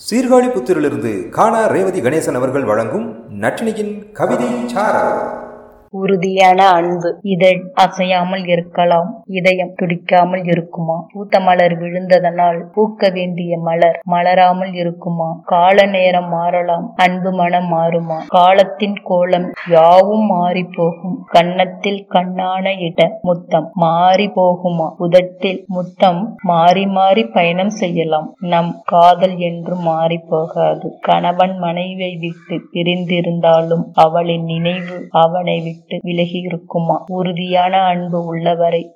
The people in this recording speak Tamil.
சீர்காழி புத்திரிலிருந்து காணா ரேவதி கணேசன் அவர்கள் வழங்கும் நட்டினியின் கவிதை சாரா உறுதியான அன்பு. இதழ் அசையாமல் இருக்கலாம். இதயம் துடிக்காமல் இருக்குமா? பூத்த மலர் விழுந்ததனால் பூக்க வேண்டிய மலர் மலராமல் இருக்குமா? கால நேரம் மாறலாம். அன்பு மனம் மாறுமா? காலத்தின் கோலம் யாவும் மாறி போகும் கன்னத்தில் கண்ணான இட முத்தம் மாறி போகுமா உதட்டில் முத்தம் மாறி மாறி பயணம் செய்யலாம். நம் காதல் என்று மாறி போகாது கணவன் மனைவியை விட்டு பிரிந்திருந்தாலும் அவளின் நினைவு அவனை விட்டு விட்டு விலகி இருக்குமா உறுதியான அன்பு உள்ளவரை.